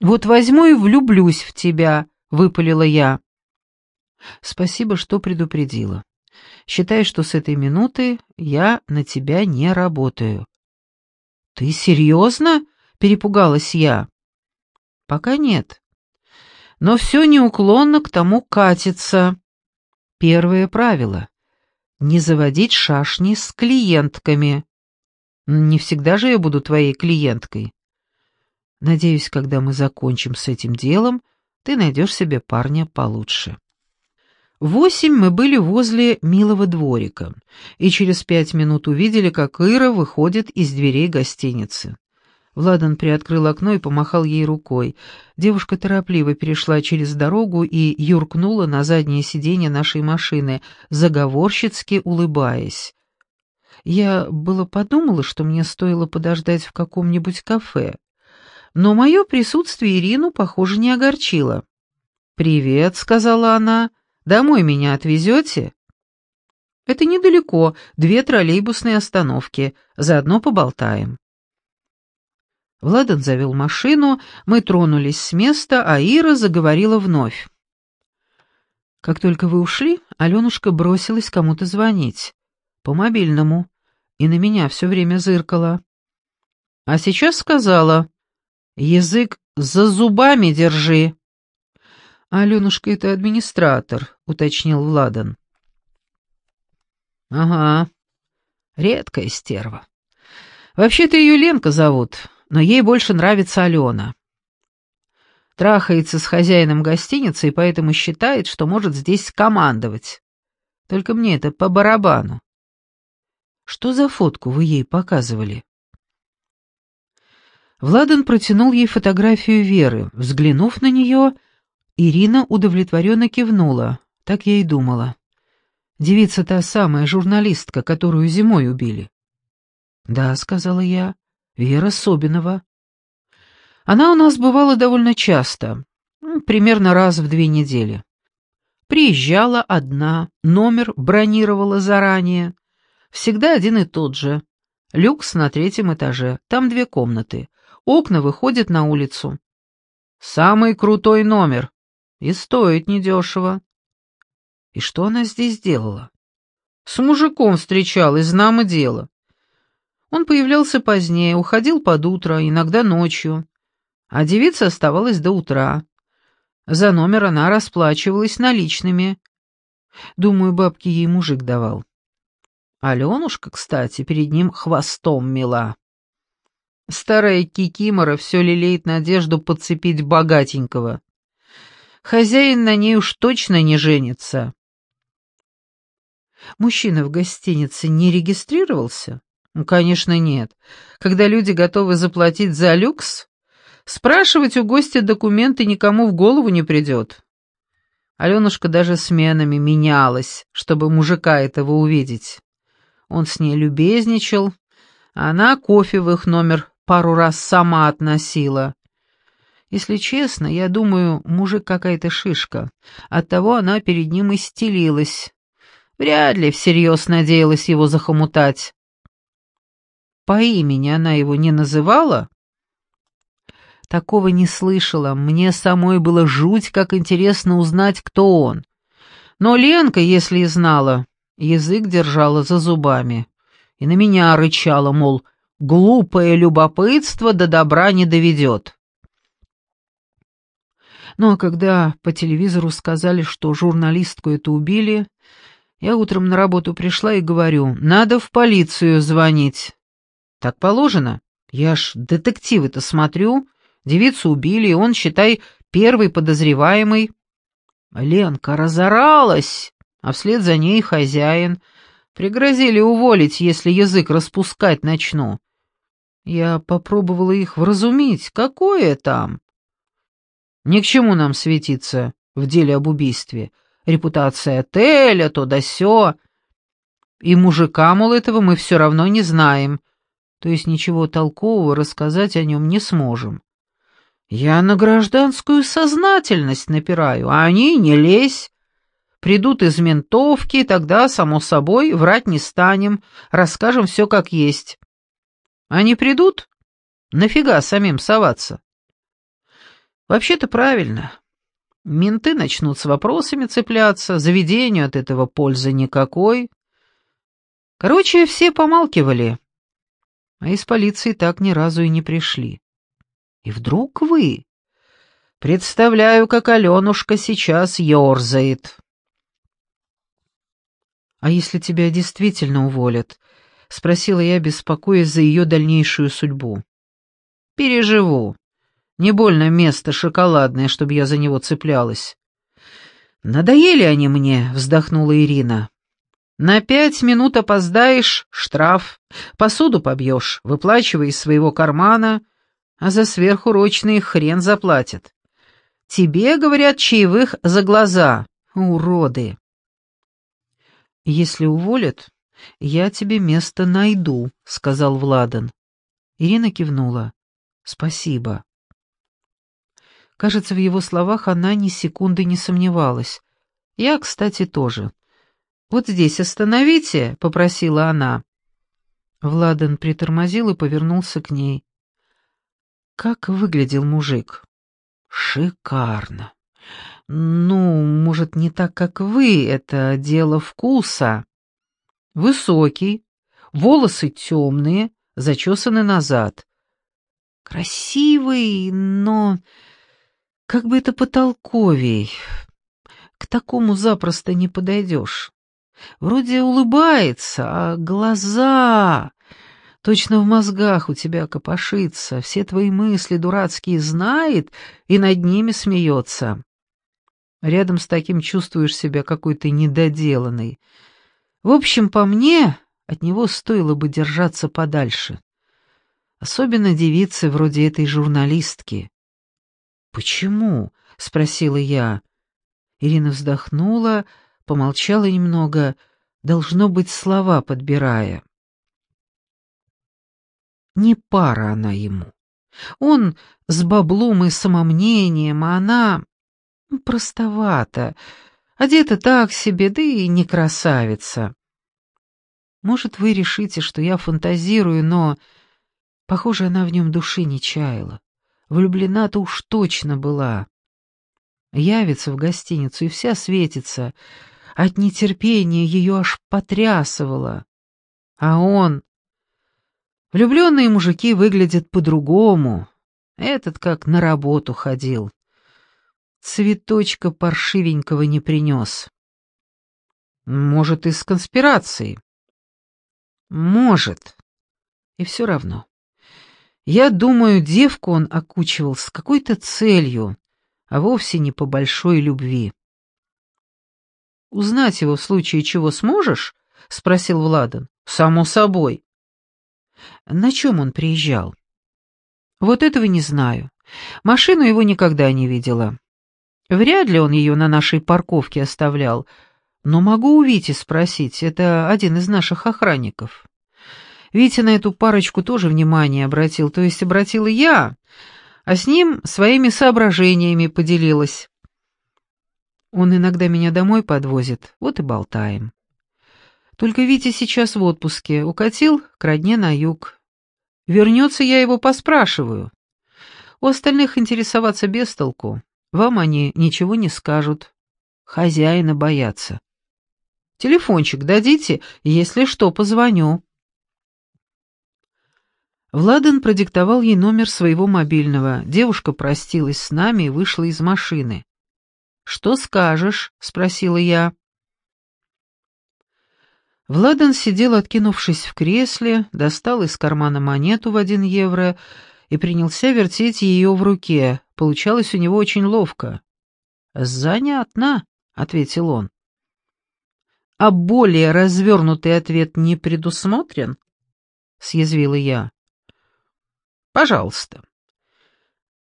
Вот возьму и влюблюсь в тебя», — выпалила я. «Спасибо, что предупредила. Считай, что с этой минуты я на тебя не работаю». «Ты серьезно?» — перепугалась я. «Пока нет. Но все неуклонно к тому катится. Первое правило — не заводить шашни с клиентками. Не всегда же я буду твоей клиенткой. Надеюсь, когда мы закончим с этим делом, ты найдешь себе парня получше. восемь мы были возле милого дворика, и через пять минут увидели, как Ира выходит из дверей гостиницы. Владан приоткрыл окно и помахал ей рукой. Девушка торопливо перешла через дорогу и юркнула на заднее сиденье нашей машины, заговорщицки улыбаясь. Я было подумала, что мне стоило подождать в каком-нибудь кафе но мое присутствие Ирину, похоже, не огорчило. «Привет», — сказала она, — «домой меня отвезете?» «Это недалеко, две троллейбусные остановки, заодно поболтаем». Владан завел машину, мы тронулись с места, а Ира заговорила вновь. Как только вы ушли, Аленушка бросилась кому-то звонить. По мобильному. И на меня все время зыркала. А сейчас сказала, Язык за зубами держи. Аленушка — это администратор, уточнил Владан. Ага, редкая стерва. Вообще-то ее Ленка зовут, но ей больше нравится Алена. Трахается с хозяином гостиницы и поэтому считает, что может здесь командовать. Только мне это по барабану. Что за фотку вы ей показывали? Владан протянул ей фотографию Веры. Взглянув на нее, Ирина удовлетворенно кивнула. Так я и думала. Девица та самая журналистка, которую зимой убили. «Да», — сказала я, — «Вера Собинова». Она у нас бывала довольно часто, примерно раз в две недели. Приезжала одна, номер бронировала заранее. Всегда один и тот же. Люкс на третьем этаже, там две комнаты. Окна выходят на улицу. Самый крутой номер. И стоит недешево. И что она здесь делала? С мужиком встречалась, знамо дело. Он появлялся позднее, уходил под утро, иногда ночью. А девица оставалась до утра. За номер она расплачивалась наличными. Думаю, бабки ей мужик давал. Аленушка, кстати, перед ним хвостом мила. Старая кикимора все лелеет надежду подцепить богатенького. Хозяин на ней уж точно не женится. Мужчина в гостинице не регистрировался? Ну, конечно, нет. Когда люди готовы заплатить за люкс, спрашивать у гостя документы никому в голову не придет. Аленушка даже сменами менялась, чтобы мужика этого увидеть. Он с ней любезничал, а она кофе в их номер пару раз сама относила. Если честно, я думаю, мужик какая-то шишка. Оттого она перед ним и стелилась. Вряд ли всерьез надеялась его захомутать. По имени она его не называла? Такого не слышала. Мне самой было жуть, как интересно узнать, кто он. Но Ленка, если и знала, язык держала за зубами. И на меня рычала, мол, Глупое любопытство до добра не доведет. Ну а когда по телевизору сказали, что журналистку это убили, я утром на работу пришла и говорю, надо в полицию звонить. Так положено. Я ж детективы-то смотрю, девицу убили, и он, считай, первый подозреваемый. Ленка разоралась, а вслед за ней хозяин. Пригрозили уволить, если язык распускать начну. Я попробовала их вразумить. Какое там? Ни к чему нам светиться в деле об убийстве. Репутация отеля, то да сё. И мужика, мол, этого мы все равно не знаем. То есть ничего толкового рассказать о нем не сможем. Я на гражданскую сознательность напираю, а они не лезь. Придут из ментовки, тогда, само собой, врать не станем, расскажем все как есть. Они придут? Нафига самим соваться? Вообще-то правильно. Менты начнут с вопросами цепляться, заведению от этого пользы никакой. Короче, все помалкивали, а из полиции так ни разу и не пришли. И вдруг вы... Представляю, как Аленушка сейчас ерзает. «А если тебя действительно уволят?» — спросила я, беспокоясь за ее дальнейшую судьбу. «Переживу. Не больно место шоколадное, чтобы я за него цеплялась». «Надоели они мне», — вздохнула Ирина. «На пять минут опоздаешь — штраф. Посуду побьешь, выплачивай из своего кармана, а за сверхурочные хрен заплатят. Тебе, говорят, чаевых за глаза. Уроды. Если уволят, я тебе место найду, сказал Владан. Ирина кивнула. Спасибо. Кажется, в его словах она ни секунды не сомневалась. Я, кстати, тоже. «Вот здесь остановите», — попросила она. Владан притормозил и повернулся к ней. Как выглядел мужик? Шикарно. Ну, может, не так, как вы, это дело вкуса. Высокий, волосы темные, зачесаны назад. Красивый, но как бы это потолковей. К такому запросто не подойдешь. Вроде улыбается, а глаза... Точно в мозгах у тебя копошится, все твои мысли дурацкие знает и над ними смеется. Рядом с таким чувствуешь себя какой-то недоделанной. В общем, по мне, от него стоило бы держаться подальше. Особенно девицы вроде этой журналистки. «Почему?» — спросила я. Ирина вздохнула, помолчала немного, должно быть, слова подбирая. Не пара она ему. Он с баблом и самомнением, а она простовата, одета так себе, да и не красавица. Может, вы решите, что я фантазирую, но, похоже, она в нем души не чаяла. Влюблена-то уж точно была. Явится в гостиницу и вся светится. От нетерпения ее аж потрясывало. А он Влюбленные мужики выглядят по-другому. Этот как на работу ходил. Цветочка паршивенького не принес. Может, из конспирации? Может. И все равно. Я думаю, девку он окучивал с какой-то целью, а вовсе не по большой любви. «Узнать его в случае чего сможешь?» — спросил Владан. «Само собой. На чем он приезжал? Вот этого не знаю. Машину его никогда не видела. Вряд ли он ее на нашей парковке оставлял, но могу у Вити спросить, это один из наших охранников. Витя на эту парочку тоже внимание обратил, то есть обратила я, а с ним своими соображениями поделилась. Он иногда меня домой подвозит, вот и болтаем. Только Витя сейчас в отпуске, укатил к родне на юг. Вернется, я его поспрашиваю. У остальных интересоваться без толку. Вам они ничего не скажут. Хозяина боятся. Телефончик дадите, если что, позвоню. Владан продиктовал ей номер своего мобильного. Девушка простилась с нами и вышла из машины. «Что скажешь?» — спросила я. Владан сидел, откинувшись в кресле, достал из кармана монету в один евро и принялся вертеть ее в руке. Получалось у него очень ловко. «Занятно», — ответил он. «А более развернутый ответ не предусмотрен?» — съязвила я. «Пожалуйста».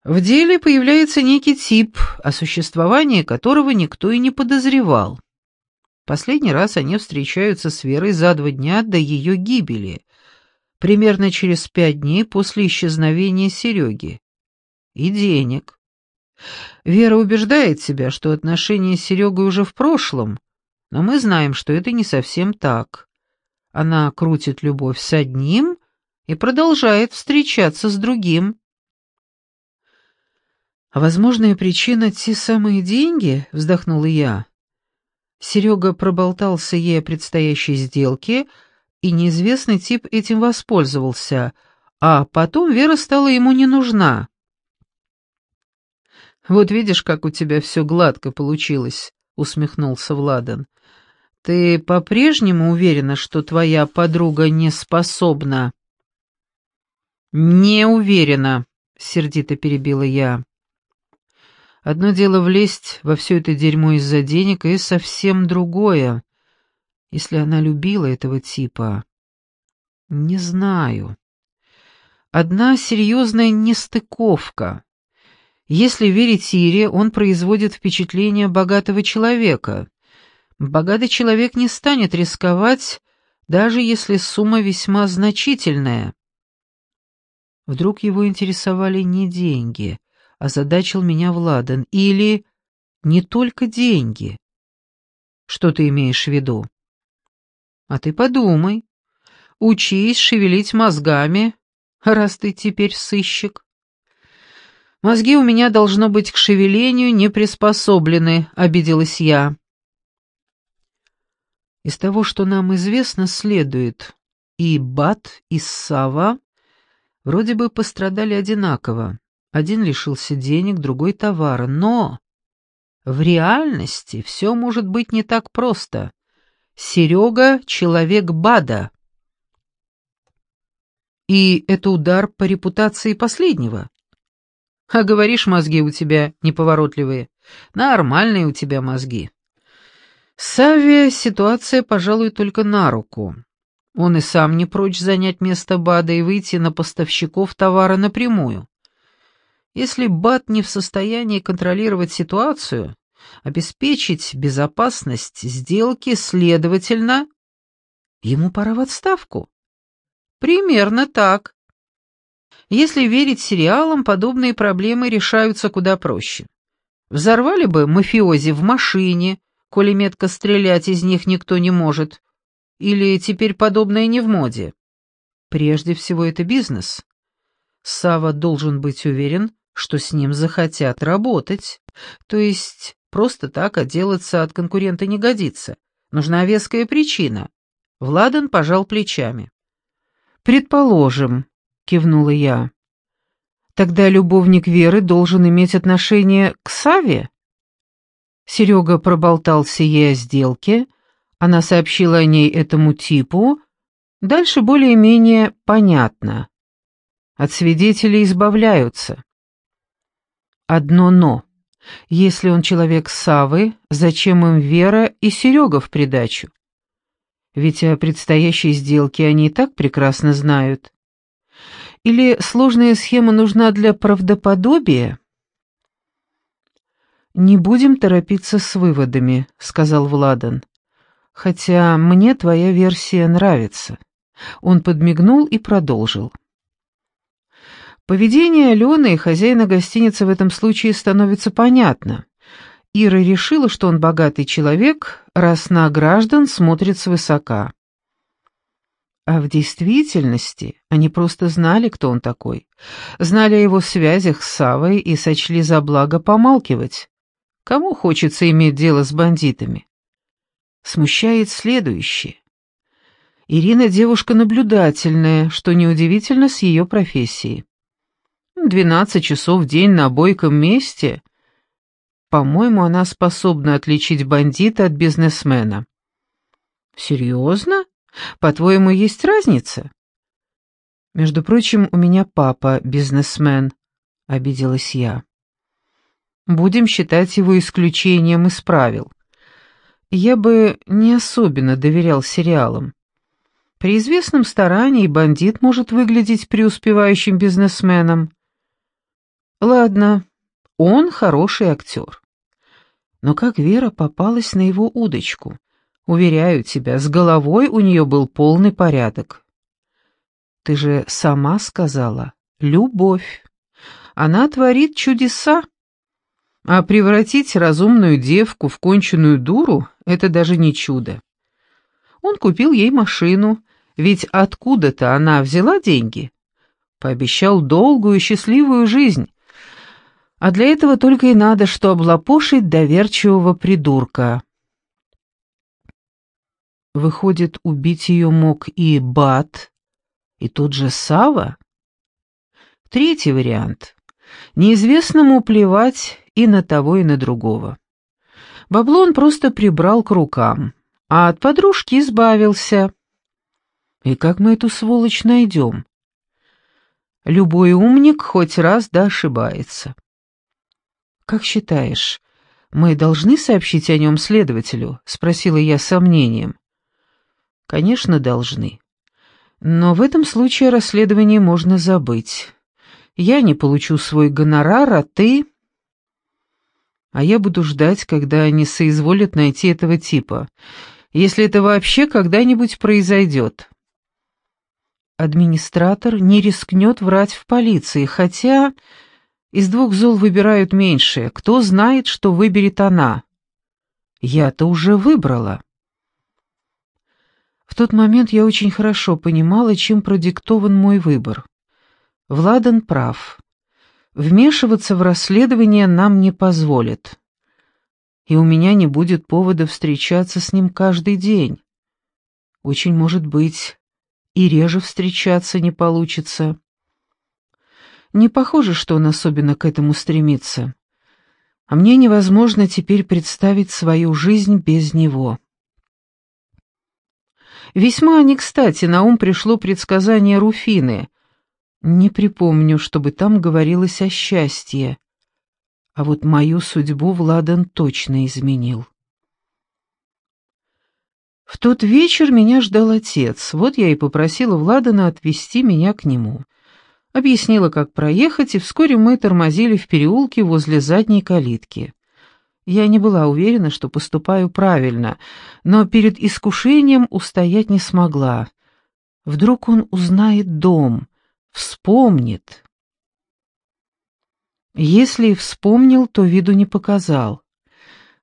В деле появляется некий тип, о существовании которого никто и не подозревал. Последний раз они встречаются с Верой за два дня до ее гибели, примерно через пять дней после исчезновения Сереги. И денег. Вера убеждает себя, что отношения с Серегой уже в прошлом, но мы знаем, что это не совсем так. Она крутит любовь с одним и продолжает встречаться с другим. «А возможная причина — те самые деньги?» — вздохнула я. Серега проболтался ей о предстоящей сделке, и неизвестный тип этим воспользовался, а потом Вера стала ему не нужна. «Вот видишь, как у тебя все гладко получилось», — усмехнулся Владан. «Ты по-прежнему уверена, что твоя подруга не способна?» «Не уверена», — сердито перебила я. Одно дело влезть во все это дерьмо из-за денег, и совсем другое, если она любила этого типа. Не знаю. Одна серьезная нестыковка. Если верить Ире, он производит впечатление богатого человека. Богатый человек не станет рисковать, даже если сумма весьма значительная. Вдруг его интересовали не деньги, озадачил меня Владан. Или не только деньги. Что ты имеешь в виду? А ты подумай. Учись шевелить мозгами, раз ты теперь сыщик. Мозги у меня, должно быть, к шевелению не приспособлены, обиделась я. Из того, что нам известно, следует, и Бат, и Сава вроде бы пострадали одинаково. Один лишился денег, другой товара. Но в реальности все может быть не так просто. Серега — человек Бада. И это удар по репутации последнего. А говоришь, мозги у тебя неповоротливые. Нормальные у тебя мозги. Саввия ситуация, пожалуй, только на руку. Он и сам не прочь занять место Бада и выйти на поставщиков товара напрямую. Если БАТ не в состоянии контролировать ситуацию, обеспечить безопасность сделки, следовательно, ему пора в отставку. Примерно так. Если верить сериалам, подобные проблемы решаются куда проще. Взорвали бы мафиози в машине, коли метко стрелять из них никто не может. Или теперь подобное не в моде. Прежде всего это бизнес. Сава должен быть уверен, что с ним захотят работать. То есть просто так отделаться от конкурента не годится. Нужна веская причина. Владан пожал плечами. «Предположим», — кивнула я. «Тогда любовник Веры должен иметь отношение к Саве?» Серега проболтался ей о сделке, она сообщила о ней этому типу. Дальше более-менее понятно. От свидетелей избавляются. Одно «но». Если он человек Савы, зачем им Вера и Серега в придачу? Ведь о предстоящей сделке они и так прекрасно знают. Или сложная схема нужна для правдоподобия? «Не будем торопиться с выводами», — сказал Владан. «Хотя мне твоя версия нравится». Он подмигнул и продолжил. Поведение Алены и хозяина гостиницы в этом случае становится понятно. Ира решила, что он богатый человек, раз на граждан смотрит свысока. А в действительности они просто знали, кто он такой. Знали о его связях с Савой и сочли за благо помалкивать. Кому хочется иметь дело с бандитами? Смущает следующее. Ирина девушка наблюдательная, что неудивительно с ее профессией. Двенадцать часов в день на бойком месте. По-моему, она способна отличить бандита от бизнесмена. Серьезно? По-твоему, есть разница? Между прочим, у меня папа бизнесмен, обиделась я. Будем считать его исключением из правил. Я бы не особенно доверял сериалам. При известном старании бандит может выглядеть преуспевающим бизнесменом. Ладно, он хороший актер. Но как Вера попалась на его удочку? Уверяю тебя, с головой у нее был полный порядок. Ты же сама сказала, любовь. Она творит чудеса. А превратить разумную девку в конченую дуру — это даже не чудо. Он купил ей машину, ведь откуда-то она взяла деньги. Пообещал долгую счастливую жизнь, А для этого только и надо, что облапошить доверчивого придурка. Выходит, убить ее мог и Бат, и тот же Сава? Третий вариант. Неизвестному плевать и на того, и на другого. Бабло он просто прибрал к рукам, а от подружки избавился. И как мы эту сволочь найдем? Любой умник хоть раз да ошибается. «Как считаешь, мы должны сообщить о нем следователю?» — спросила я с сомнением. «Конечно, должны. Но в этом случае расследование можно забыть. Я не получу свой гонорар, а ты...» «А я буду ждать, когда они соизволят найти этого типа, если это вообще когда-нибудь произойдет». Администратор не рискнет врать в полиции, хотя из двух зол выбирают меньшее. Кто знает, что выберет она? Я-то уже выбрала. В тот момент я очень хорошо понимала, чем продиктован мой выбор. Владан прав. Вмешиваться в расследование нам не позволят. И у меня не будет повода встречаться с ним каждый день. Очень может быть, и реже встречаться не получится. Не похоже, что он особенно к этому стремится. А мне невозможно теперь представить свою жизнь без него. Весьма не кстати на ум пришло предсказание Руфины. Не припомню, чтобы там говорилось о счастье. А вот мою судьбу Владан точно изменил. В тот вечер меня ждал отец, вот я и попросила Владана отвезти меня к нему объяснила, как проехать, и вскоре мы тормозили в переулке возле задней калитки. Я не была уверена, что поступаю правильно, но перед искушением устоять не смогла. Вдруг он узнает дом, вспомнит. Если вспомнил, то виду не показал.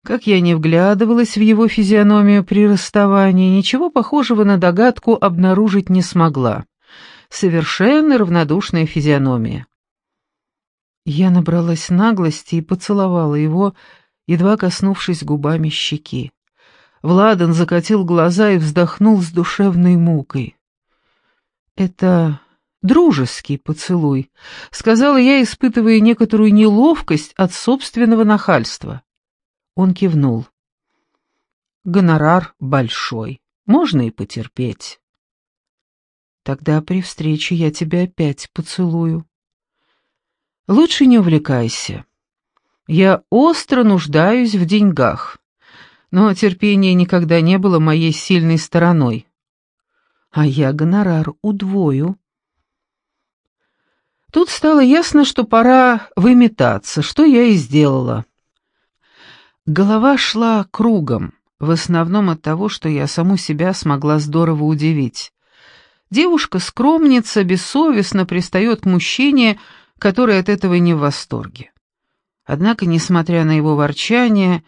Как я не вглядывалась в его физиономию при расставании, ничего похожего на догадку обнаружить не смогла совершенно равнодушная физиономия. Я набралась наглости и поцеловала его, едва коснувшись губами щеки. Владан закатил глаза и вздохнул с душевной мукой. «Это дружеский поцелуй», — сказала я, испытывая некоторую неловкость от собственного нахальства. Он кивнул. «Гонорар большой, можно и потерпеть». Тогда при встрече я тебя опять поцелую. Лучше не увлекайся. Я остро нуждаюсь в деньгах, но терпение никогда не было моей сильной стороной. А я гонорар удвою. Тут стало ясно, что пора выметаться, что я и сделала. Голова шла кругом, в основном от того, что я саму себя смогла здорово удивить. Девушка-скромница бессовестно пристает к мужчине, который от этого не в восторге. Однако, несмотря на его ворчание,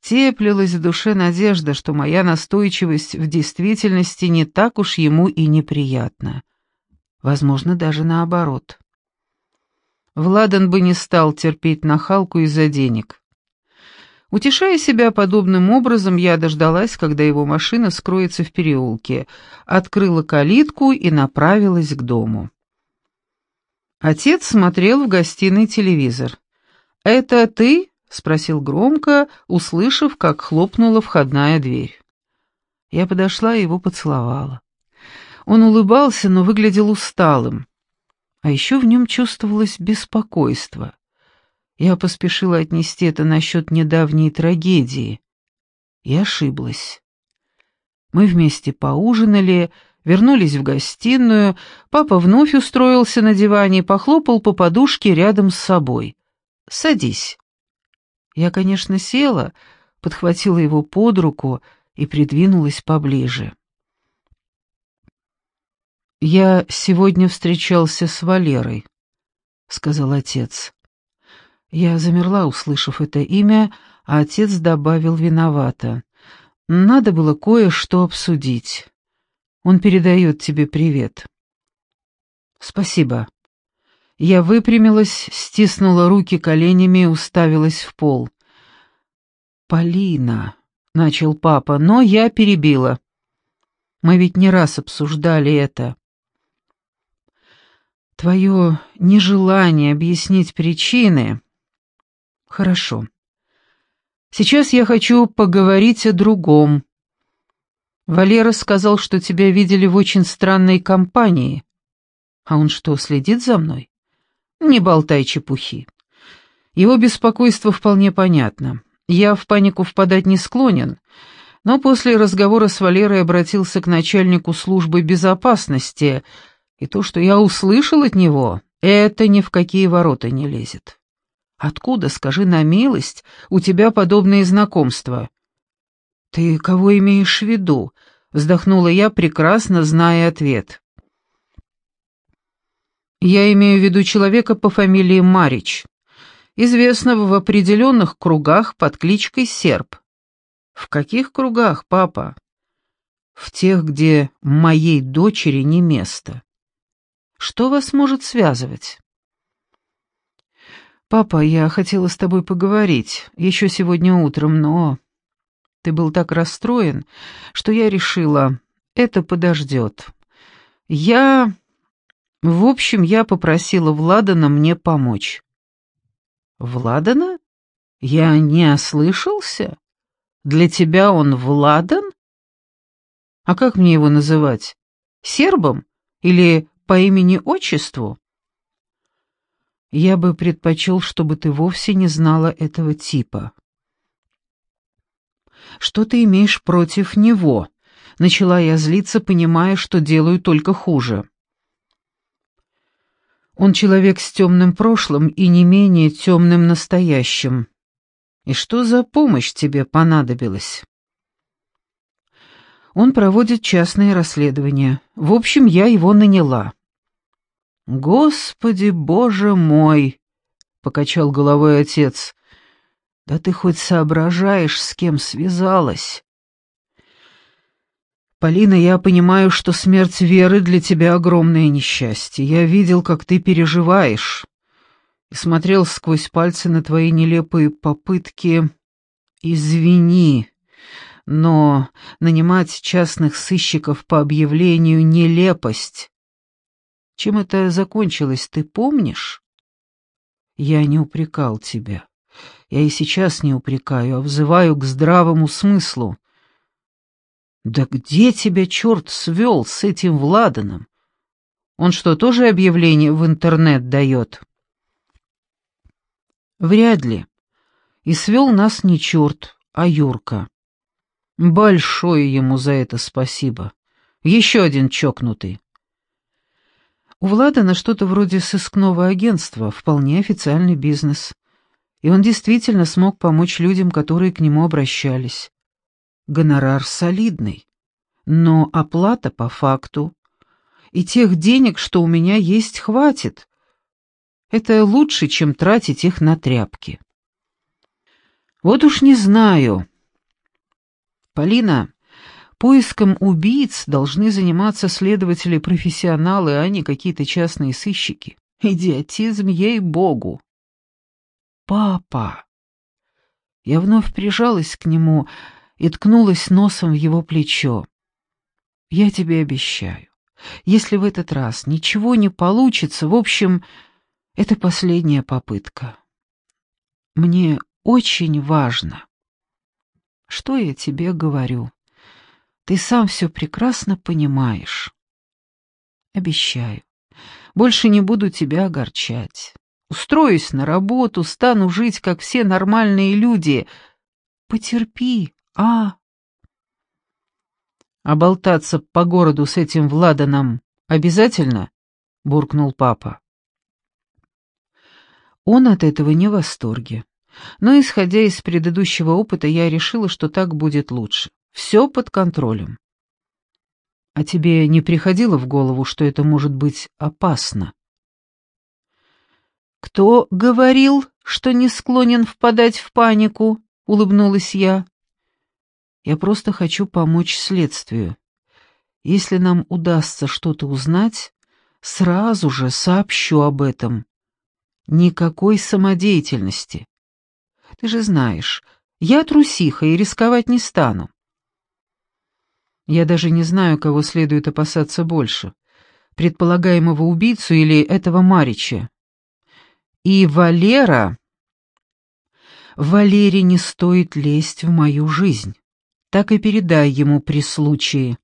теплилась в душе надежда, что моя настойчивость в действительности не так уж ему и неприятна. Возможно, даже наоборот. Владан бы не стал терпеть нахалку из-за денег. Утешая себя подобным образом, я дождалась, когда его машина скроется в переулке, открыла калитку и направилась к дому. Отец смотрел в гостиной телевизор. «Это ты?» — спросил громко, услышав, как хлопнула входная дверь. Я подошла и его поцеловала. Он улыбался, но выглядел усталым. А еще в нем чувствовалось беспокойство. Я поспешила отнести это насчет недавней трагедии. И ошиблась. Мы вместе поужинали, вернулись в гостиную, папа вновь устроился на диване и похлопал по подушке рядом с собой. «Садись». Я, конечно, села, подхватила его под руку и придвинулась поближе. «Я сегодня встречался с Валерой», — сказал отец. Я замерла, услышав это имя, а отец добавил виновато. «Надо было кое-что обсудить. Он передает тебе привет». «Спасибо». Я выпрямилась, стиснула руки коленями и уставилась в пол. «Полина», — начал папа, но я перебила. «Мы ведь не раз обсуждали это». «Твое нежелание объяснить причины...» «Хорошо. Сейчас я хочу поговорить о другом. Валера сказал, что тебя видели в очень странной компании. А он что, следит за мной? Не болтай чепухи. Его беспокойство вполне понятно. Я в панику впадать не склонен, но после разговора с Валерой обратился к начальнику службы безопасности, и то, что я услышал от него, это ни в какие ворота не лезет. Откуда, скажи на милость, у тебя подобные знакомства? Ты кого имеешь в виду? Вздохнула я, прекрасно зная ответ. Я имею в виду человека по фамилии Марич известного в определенных кругах под кличкой Серп. В каких кругах, папа? В тех, где моей дочери не место. Что вас может связывать? Папа, я хотела с тобой поговорить еще сегодня утром, но ты был так расстроен, что я решила, это подождет. Я... В общем, я попросила Владана мне помочь. «Владана? Я не ослышался? Для тебя он Владан? А как мне его называть? Сербом или по имени-отчеству?» «Я бы предпочел, чтобы ты вовсе не знала этого типа». «Что ты имеешь против него?» Начала я злиться, понимая, что делаю только хуже. Он человек с темным прошлым и не менее темным настоящим. И что за помощь тебе понадобилась? Он проводит частные расследования. В общем, я его наняла. Господи, боже мой, покачал головой отец. Да ты хоть соображаешь, с кем связалась? «Полина, я понимаю, что смерть Веры для тебя огромное несчастье. Я видел, как ты переживаешь, и смотрел сквозь пальцы на твои нелепые попытки. Извини, но нанимать частных сыщиков по объявлению — нелепость. Чем это закончилось, ты помнишь? Я не упрекал тебя. Я и сейчас не упрекаю, а взываю к здравому смыслу. «Да где тебя черт свел с этим Владаном? Он что, тоже объявление в интернет дает?» «Вряд ли. И свел нас не черт, а Юрка. Большое ему за это спасибо. Еще один чокнутый». У Владана что-то вроде сыскного агентства, вполне официальный бизнес. И он действительно смог помочь людям, которые к нему обращались. Гонорар солидный, но оплата по факту. И тех денег, что у меня есть, хватит. Это лучше, чем тратить их на тряпки. Вот уж не знаю. Полина, поиском убийц должны заниматься следователи-профессионалы, а не какие-то частные сыщики. Идиотизм, ей-богу. Папа. Я вновь прижалась к нему, — и ткнулась носом в его плечо. «Я тебе обещаю, если в этот раз ничего не получится, в общем, это последняя попытка. Мне очень важно. Что я тебе говорю? Ты сам все прекрасно понимаешь. Обещаю, больше не буду тебя огорчать. Устроюсь на работу, стану жить, как все нормальные люди. Потерпи, а «А болтаться по городу с этим Владаном обязательно?» — буркнул папа. Он от этого не в восторге. Но, исходя из предыдущего опыта, я решила, что так будет лучше. Все под контролем. А тебе не приходило в голову, что это может быть опасно? «Кто говорил, что не склонен впадать в панику?» — улыбнулась я. Я просто хочу помочь следствию. Если нам удастся что-то узнать, Сразу же сообщу об этом. Никакой самодеятельности. Ты же знаешь, я трусиха и рисковать не стану. Я даже не знаю, кого следует опасаться больше. Предполагаемого убийцу или этого Марича. И Валера... Валере не стоит лезть в мою жизнь. Так и передай ему при случае.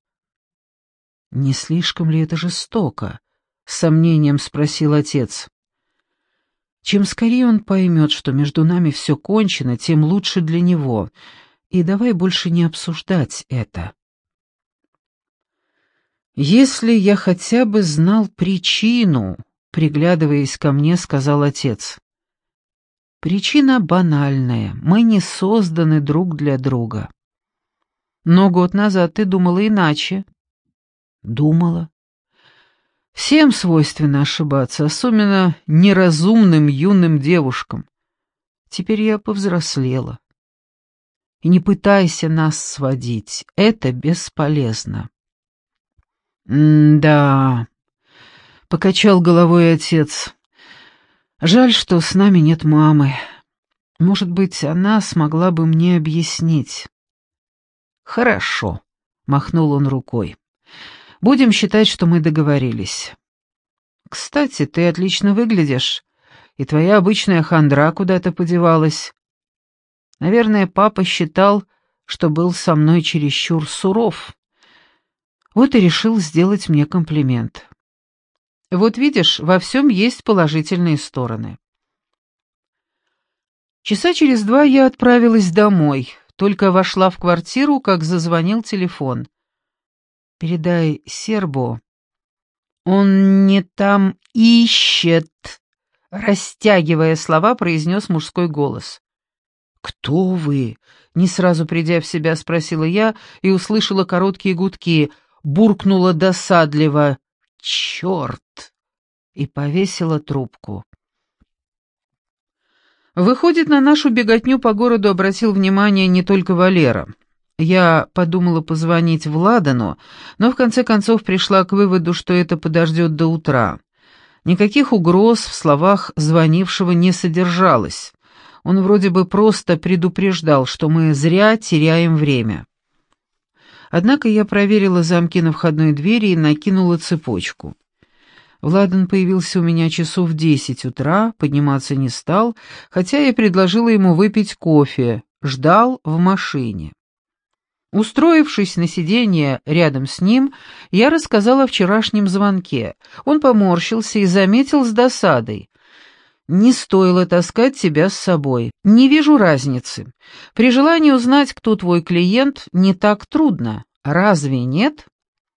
Не слишком ли это жестоко? С сомнением спросил отец. Чем скорее он поймет, что между нами все кончено, тем лучше для него. И давай больше не обсуждать это. «Если я хотя бы знал причину», — приглядываясь ко мне, сказал отец. «Причина банальная. Мы не созданы друг для друга. Но год назад ты думала иначе». «Думала. Всем свойственно ошибаться, особенно неразумным юным девушкам. Теперь я повзрослела. И не пытайся нас сводить, это бесполезно. «М-да», — покачал головой отец. «Жаль, что с нами нет мамы. Может быть, она смогла бы мне объяснить». «Хорошо», — махнул он рукой. «Будем считать, что мы договорились. Кстати, ты отлично выглядишь, и твоя обычная хандра куда-то подевалась. Наверное, папа считал, что был со мной чересчур суров». Вот и решил сделать мне комплимент. Вот видишь, во всем есть положительные стороны. Часа через два я отправилась домой, только вошла в квартиру, как зазвонил телефон. «Передай Сербу. Он не там ищет», — растягивая слова, произнес мужской голос. «Кто вы?» — не сразу придя в себя, спросила я и услышала короткие гудки — буркнула досадливо «Черт!» и повесила трубку. Выходит, на нашу беготню по городу обратил внимание не только Валера. Я подумала позвонить Владану, но в конце концов пришла к выводу, что это подождет до утра. Никаких угроз в словах звонившего не содержалось. Он вроде бы просто предупреждал, что мы зря теряем время. Однако я проверила замки на входной двери и накинула цепочку. Владан появился у меня часов в десять утра, подниматься не стал, хотя я предложила ему выпить кофе, ждал в машине. Устроившись на сиденье рядом с ним, я рассказала о вчерашнем звонке. Он поморщился и заметил с досадой. «Не стоило таскать тебя с собой. Не вижу разницы. При желании узнать, кто твой клиент, не так трудно. Разве нет?»